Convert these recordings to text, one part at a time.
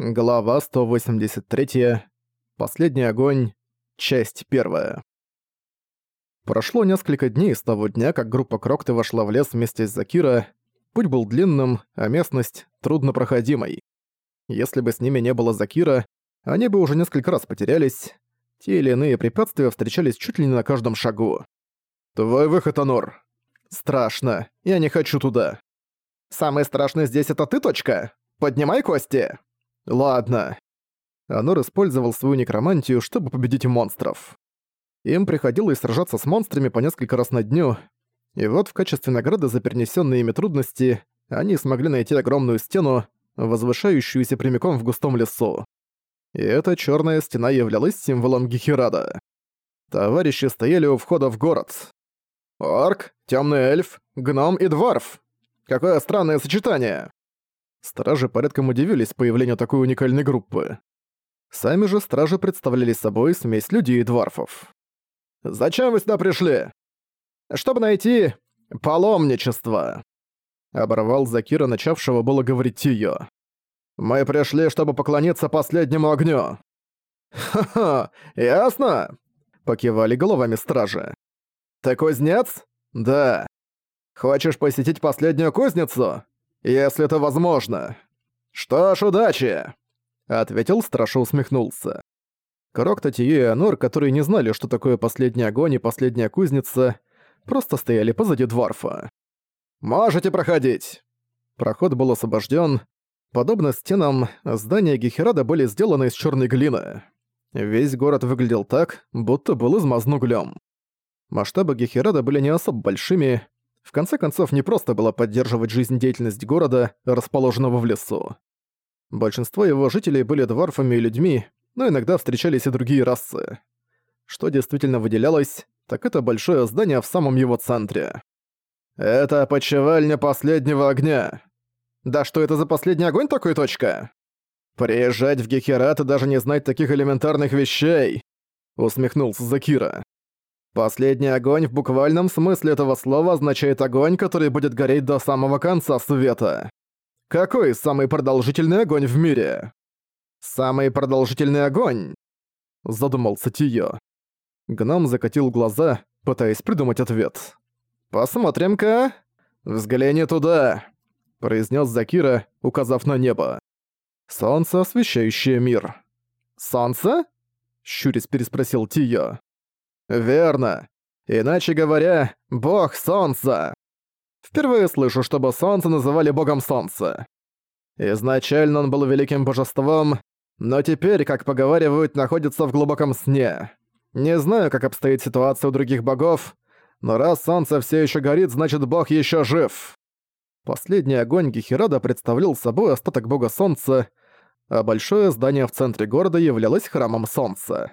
Глава 183. Последний огонь. Часть первая. Прошло несколько дней с того дня, как группа Крокты вошла в лес вместе с Закира. Путь был длинным, а местность труднопроходимой. Если бы с ними не было Закира, они бы уже несколько раз потерялись. Те или иные препятствия встречались чуть ли не на каждом шагу. «Твой выход, Анор!» «Страшно. Я не хочу туда». «Самое страшное здесь это ты, точка? Поднимай кости!» Ладно. Анор использовал свою некромантию, чтобы победить монстров. Им приходилось сражаться с монстрами по несколько раз на дню, и вот в качестве награды за перенесенные ими трудности они смогли найти огромную стену, возвышающуюся прямиком в густом лесу. И эта черная стена являлась символом Гехирада. Товарищи стояли у входа в город. Орк, темный эльф, гном и дворф. Какое странное сочетание. Стражи порядком удивились появлению такой уникальной группы. Сами же стражи представляли собой смесь людей и дворфов. «Зачем вы сюда пришли?» «Чтобы найти паломничество», — оборвал Закира, начавшего было говорить Тио. «Мы пришли, чтобы поклониться последнему огню». «Ха-ха, ясно?» — покивали головами стражи. «Ты кузнец?» «Да». «Хочешь посетить последнюю кузницу?» Если это возможно. Что ж, удачи!» Ответил страж и усмехнулся. Крок, Татью и Анор, которые не знали, что такое последний огонь и последняя кузница, просто стояли позади дворфа. «Можете проходить!» Проход был освобожден. Подобно стенам, здания Гехерада были сделаны из черной глины. Весь город выглядел так, будто был измазан углем. Масштабы Гехерада были не особо большими, в конце концов, не просто было поддерживать жизнедеятельность города, расположенного в лесу. Большинство его жителей были дворфами и людьми, но иногда встречались и другие расы. Что действительно выделялось, так это большое здание в самом его центре. «Это почевальня последнего огня!» «Да что это за последний огонь такой, точка?» «Приезжать в Гехерат и даже не знать таких элементарных вещей!» Усмехнулся Закира. Последний огонь в буквальном смысле этого слова означает огонь, который будет гореть до самого конца света. Какой самый продолжительный огонь в мире? Самый продолжительный огонь? Задумался Тио. Гном закатил глаза, пытаясь придумать ответ. «Посмотрим-ка. Взгляни туда», — произнес Закира, указав на небо. «Солнце, освещающее мир». «Солнце?» — щурясь переспросил Тио. «Верно. Иначе говоря, бог солнца. Впервые слышу, чтобы солнце называли богом солнца. Изначально он был великим божеством, но теперь, как поговаривают, находится в глубоком сне. Не знаю, как обстоит ситуация у других богов, но раз солнце все еще горит, значит бог еще жив. Последний огонь Гехирада представлял собой остаток бога солнца, а большое здание в центре города являлось храмом солнца.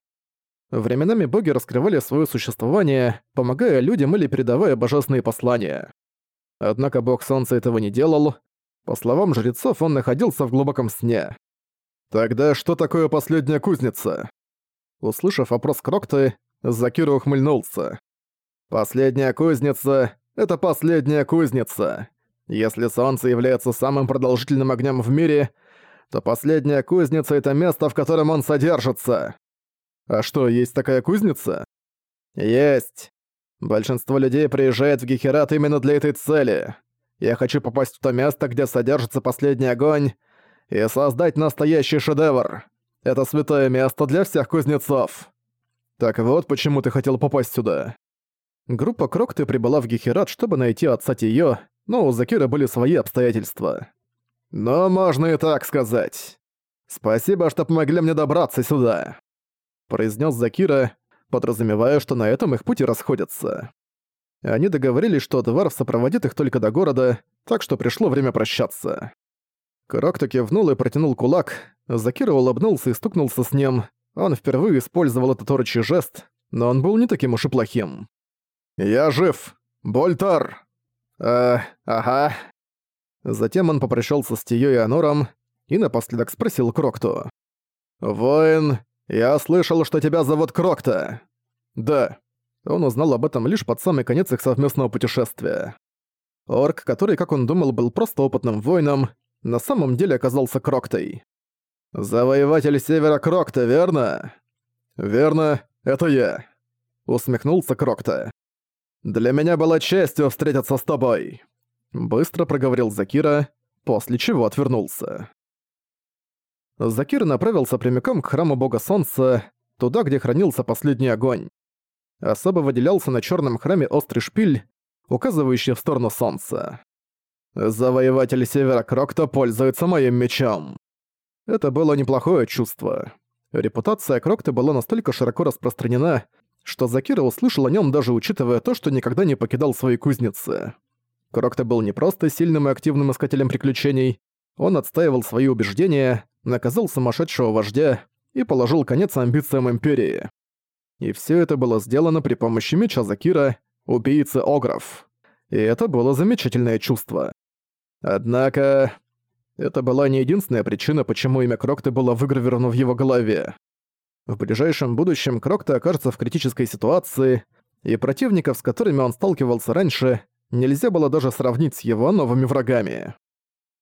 Временами боги раскрывали свое существование, помогая людям или передавая божественные послания. Однако бог солнца этого не делал. По словам жрецов, он находился в глубоком сне. «Тогда что такое последняя кузница?» Услышав вопрос Крокты, Закира ухмыльнулся. «Последняя кузница — это последняя кузница. Если солнце является самым продолжительным огнем в мире, то последняя кузница — это место, в котором он содержится. А что, есть такая кузница? Есть. Большинство людей приезжает в Гехерат именно для этой цели. Я хочу попасть в то место, где содержится последний огонь, и создать настоящий шедевр. Это святое место для всех кузнецов. Так вот, почему ты хотел попасть сюда. Группа Крокты прибыла в Гехерат, чтобы найти отца Тиё, но у Закира были свои обстоятельства. Но можно и так сказать. Спасибо, что помогли мне добраться сюда произнес Закира, подразумевая, что на этом их пути расходятся. Они договорились, что Дварф сопроводит их только до города, так что пришло время прощаться. Крокто кивнул и протянул кулак, Закира улыбнулся и стукнулся с ним. Он впервые использовал этот орочий жест, но он был не таким уж и плохим. «Я жив! Больтар!» «Э, ага». Затем он попрощался с Тиё и Анором и напоследок спросил Крокто. «Воин, «Я слышал, что тебя зовут Крокта». «Да». Он узнал об этом лишь под самый конец их совместного путешествия. Орк, который, как он думал, был просто опытным воином, на самом деле оказался Кроктой. «Завоеватель Севера Крокта, верно?» «Верно, это я», — усмехнулся Крокта. «Для меня была честью встретиться с тобой», — быстро проговорил Закира, после чего отвернулся. Закир направился прямиком к храму бога солнца, туда, где хранился последний огонь. Особо выделялся на черном храме острый шпиль, указывающий в сторону солнца. «Завоеватель Севера Крокта пользуется моим мечом». Это было неплохое чувство. Репутация Крокта была настолько широко распространена, что Закира услышал о нем даже учитывая то, что никогда не покидал свои кузницы. Крокта был не просто сильным и активным искателем приключений, он отстаивал свои убеждения, наказал сумасшедшего вождя и положил конец амбициям Империи. И все это было сделано при помощи меча Закира, убийцы Огров. И это было замечательное чувство. Однако... Это была не единственная причина, почему имя Крокта было выгравировано в его голове. В ближайшем будущем Крокта окажется в критической ситуации, и противников, с которыми он сталкивался раньше, нельзя было даже сравнить с его новыми врагами.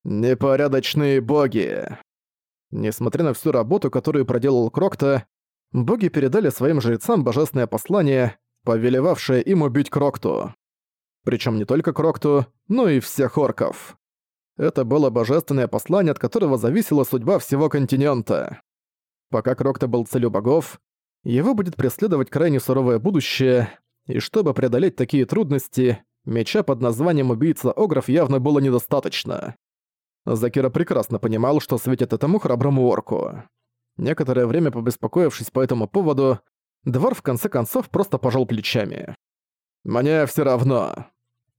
Непорядочные боги. Несмотря на всю работу, которую проделал Крокта, боги передали своим жрецам божественное послание, повелевавшее им убить Крокту. Причем не только Крокту, но и всех орков. Это было божественное послание, от которого зависела судьба всего континента. Пока Крокта был целью богов, его будет преследовать крайне суровое будущее, и чтобы преодолеть такие трудности, меча под названием «Убийца Огров» явно было недостаточно. Закира прекрасно понимал, что светит этому храброму орку. Некоторое время побеспокоившись по этому поводу, Двор в конце концов просто пожал плечами. «Мне все равно».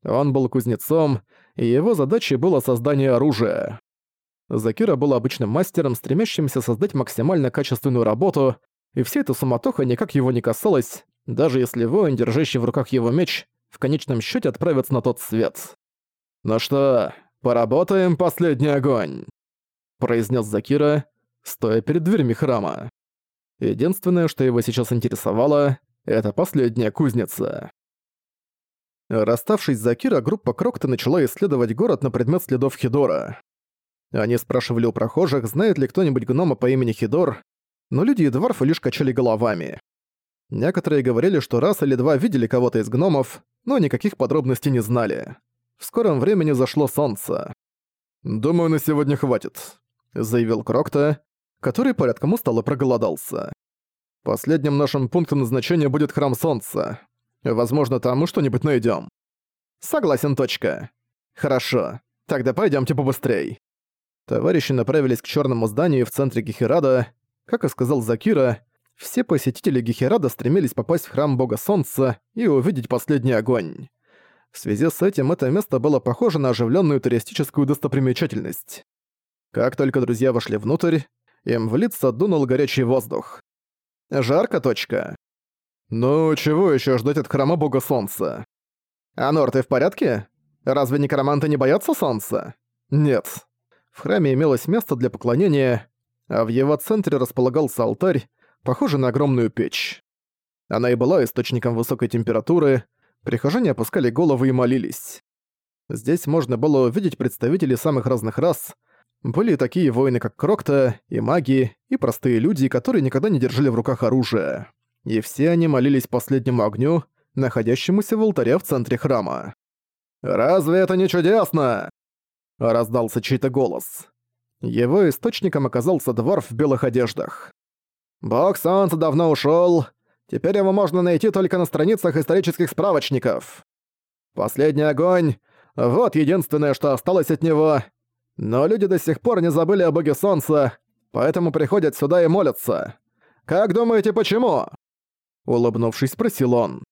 Он был кузнецом, и его задачей было создание оружия. Закира был обычным мастером, стремящимся создать максимально качественную работу, и вся эта суматоха никак его не касалась, даже если воин, держащий в руках его меч, в конечном счете отправится на тот свет. «Ну что, поработаем последний огонь», — произнес Закира, стоя перед дверьми храма. Единственное, что его сейчас интересовало, это последняя кузница. Расставшись с Закира, группа Крокта начала исследовать город на предмет следов Хидора. Они спрашивали у прохожих, знает ли кто-нибудь гнома по имени Хидор, но люди и дворфы лишь качали головами. Некоторые говорили, что раз или два видели кого-то из гномов, но никаких подробностей не знали. В скором времени зашло солнце. «Думаю, на сегодня хватит», — заявил Крокта, который порядком устал и проголодался. Последним нашим пунктом назначения будет Храм Солнца. Возможно, там мы что-нибудь найдем. Согласен, точка. Хорошо. Тогда пойдемте побыстрей. Товарищи направились к черному зданию в центре Гехерада. Как и сказал Закира, все посетители Гехерада стремились попасть в храм бога солнца и увидеть последний огонь. В связи с этим это место было похоже на оживленную туристическую достопримечательность. Как только друзья вошли внутрь, им в лицо дунул горячий воздух. Жарко, точка. Ну, чего еще ждать от храма бога солнца? Анор, ты в порядке? Разве некроманты не боятся солнца? Нет. В храме имелось место для поклонения, а в его центре располагался алтарь, похожий на огромную печь. Она и была источником высокой температуры, прихожане опускали головы и молились. Здесь можно было увидеть представителей самых разных рас, были такие воины, как Крокта, и маги, и простые люди, которые никогда не держали в руках оружие. И все они молились последнему огню, находящемуся в алтаре в центре храма. «Разве это не чудесно?» — раздался чей-то голос. Его источником оказался дворф в белых одеждах. «Бог солнца давно ушёл. Теперь его можно найти только на страницах исторических справочников. Последний огонь — вот единственное, что осталось от него, но люди до сих пор не забыли о боге солнца, поэтому приходят сюда и молятся. Как думаете, почему?» Улыбнувшись, спросил он.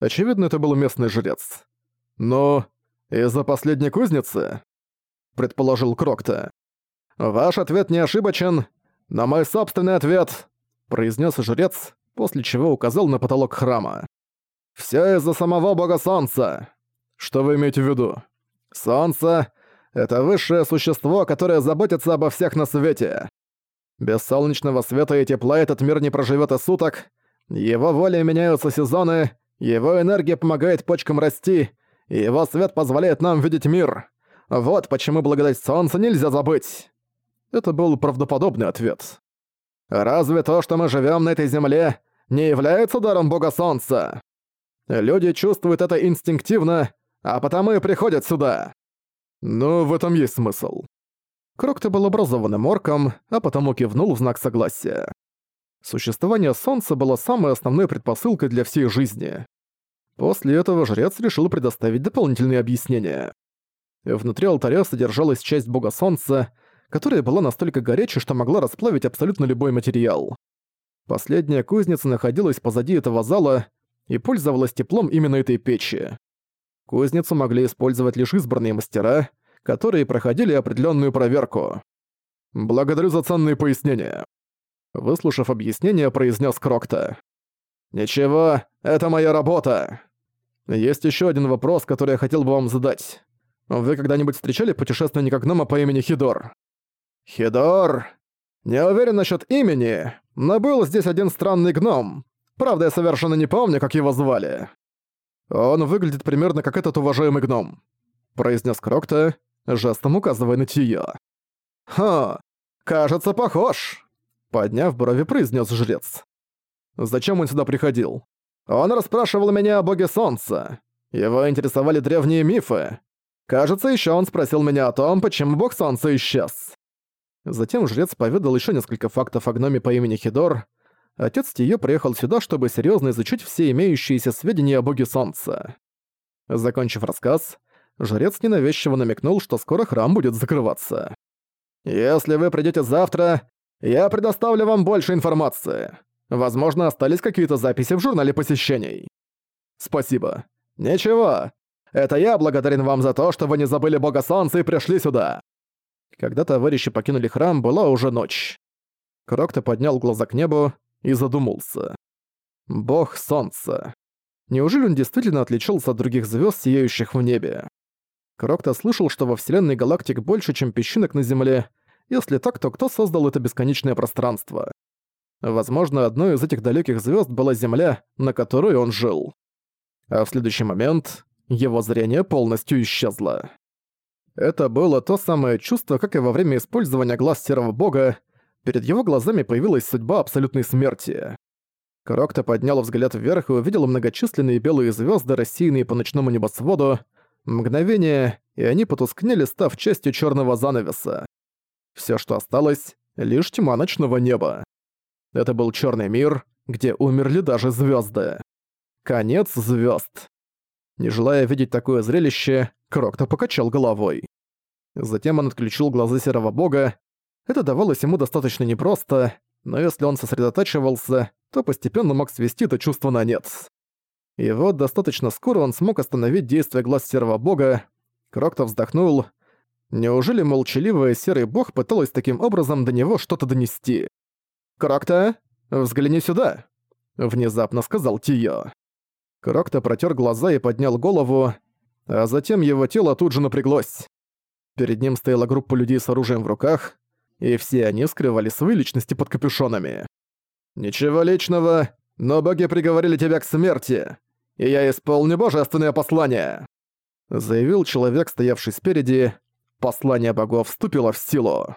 Очевидно, это был местный жрец. «Ну, из-за последней кузницы?» Предположил Крокта. «Ваш ответ не ошибочен, но мой собственный ответ», произнес жрец, после чего указал на потолок храма. «Всё из-за самого бога солнца». «Что вы имеете в виду?» «Солнце это высшее существо, которое заботится обо всех на свете. Без солнечного света и тепла этот мир не проживет и суток. Его волей меняются сезоны, его энергия помогает почкам расти, и его свет позволяет нам видеть мир. Вот почему благодать солнца нельзя забыть. Это был правдоподобный ответ. «Разве то, что мы живем на этой земле, не является даром бога солнца? Люди чувствуют это инстинктивно, а потому и приходят сюда». «Ну, в этом есть смысл». Крокто был образованным орком, а потому кивнул в знак согласия. Существование Солнца было самой основной предпосылкой для всей жизни. После этого жрец решил предоставить дополнительные объяснения. Внутри алтаря содержалась часть бога Солнца, которая была настолько горячей, что могла расплавить абсолютно любой материал. Последняя кузница находилась позади этого зала и пользовалась теплом именно этой печи. Кузницу могли использовать лишь избранные мастера, которые проходили определенную проверку. «Благодарю за ценные пояснения», Выслушав объяснение, произнес Крокта. «Ничего, это моя работа. Есть еще один вопрос, который я хотел бы вам задать. Вы когда-нибудь встречали путешественника гнома по имени Хидор?» «Хидор? Не уверен насчет имени, но был здесь один странный гном. Правда, я совершенно не помню, как его звали. Он выглядит примерно как этот уважаемый гном», произнес Крокта, жестом указывая на Тиё. «Ха, кажется, похож». Подняв брови, произнес жрец. «Зачем он сюда приходил?» «Он расспрашивал меня о боге солнца. Его интересовали древние мифы. Кажется, еще он спросил меня о том, почему бог солнца исчез». Затем жрец поведал еще несколько фактов о гноме по имени Хидор. Отец Тиё приехал сюда, чтобы серьезно изучить все имеющиеся сведения о боге солнца. Закончив рассказ, жрец ненавязчиво намекнул, что скоро храм будет закрываться. «Если вы придете завтра, я предоставлю вам больше информации. Возможно, остались какие-то записи в журнале посещений. Спасибо. Ничего. Это я благодарен вам за то, что вы не забыли бога солнца и пришли сюда. Когда товарищи покинули храм, была уже ночь. Крокто поднял глаза к небу и задумался. Бог солнца. Неужели он действительно отличался от других звезд, сияющих в небе? Крокто слышал, что во вселенной галактик больше, чем песчинок на Земле, если так, то кто создал это бесконечное пространство? Возможно, одной из этих далеких звезд была Земля, на которой он жил. А в следующий момент его зрение полностью исчезло. Это было то самое чувство, как и во время использования глаз Серого Бога, перед его глазами появилась судьба абсолютной смерти. Крокто поднял взгляд вверх и увидел многочисленные белые звезды, рассеянные по ночному небосводу. Мгновение, и они потускнели, став частью черного занавеса. Все, что осталось, лишь тьма ночного неба. Это был черный мир, где умерли даже звезды. Конец звезд. Не желая видеть такое зрелище, Крокто покачал головой. Затем он отключил глаза серого бога. Это давалось ему достаточно непросто, но если он сосредотачивался, то постепенно мог свести это чувство на нет. И вот достаточно скоро он смог остановить действие глаз серого бога. Крокто вздохнул, Неужели молчаливый серый бог пыталась таким образом до него что-то донести? «Крокта, взгляни сюда!» — внезапно сказал Тио. Крокта протер глаза и поднял голову, а затем его тело тут же напряглось. Перед ним стояла группа людей с оружием в руках, и все они скрывали свои личности под капюшонами. «Ничего личного, но боги приговорили тебя к смерти, и я исполню божественное послание», заявил человек, стоявший спереди, Послание богов вступило в силу.